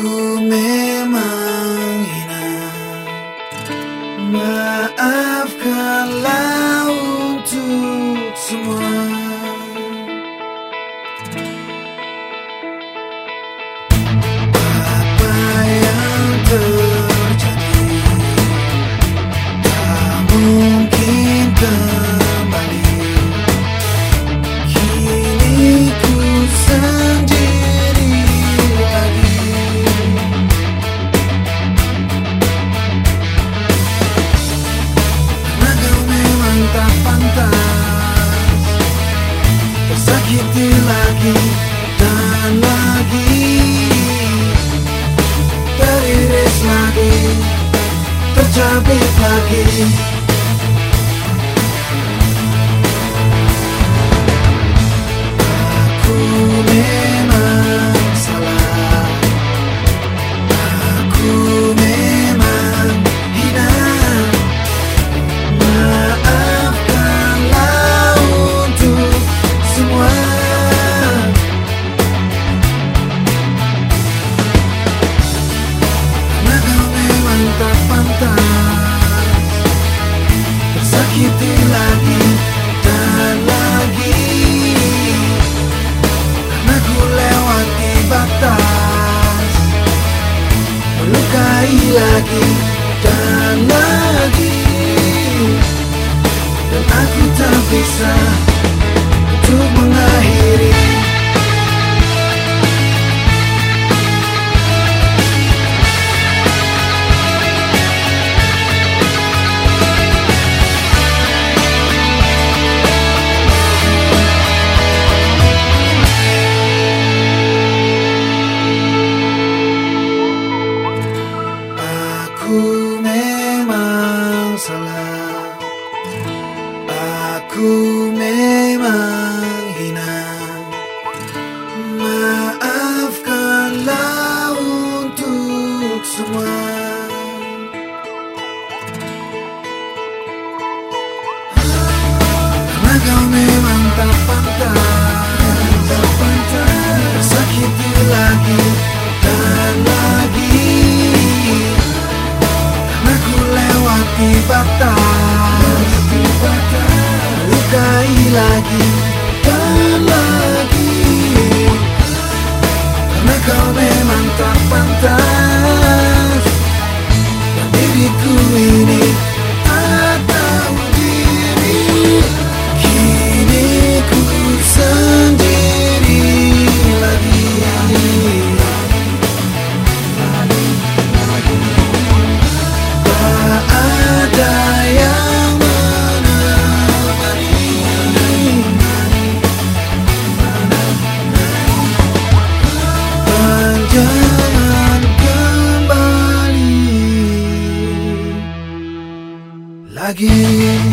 Who dan lagi. Teriris lagi, tercabik lagi lagi dan lagi Karena ku lewati batas Melukai lagi dan lagi Dan aku tak bisa untuk mengakhiri Aku memang hina Maafkanlah untuk semua. Karena kau memang tak pantas. Tersakiti lagi again.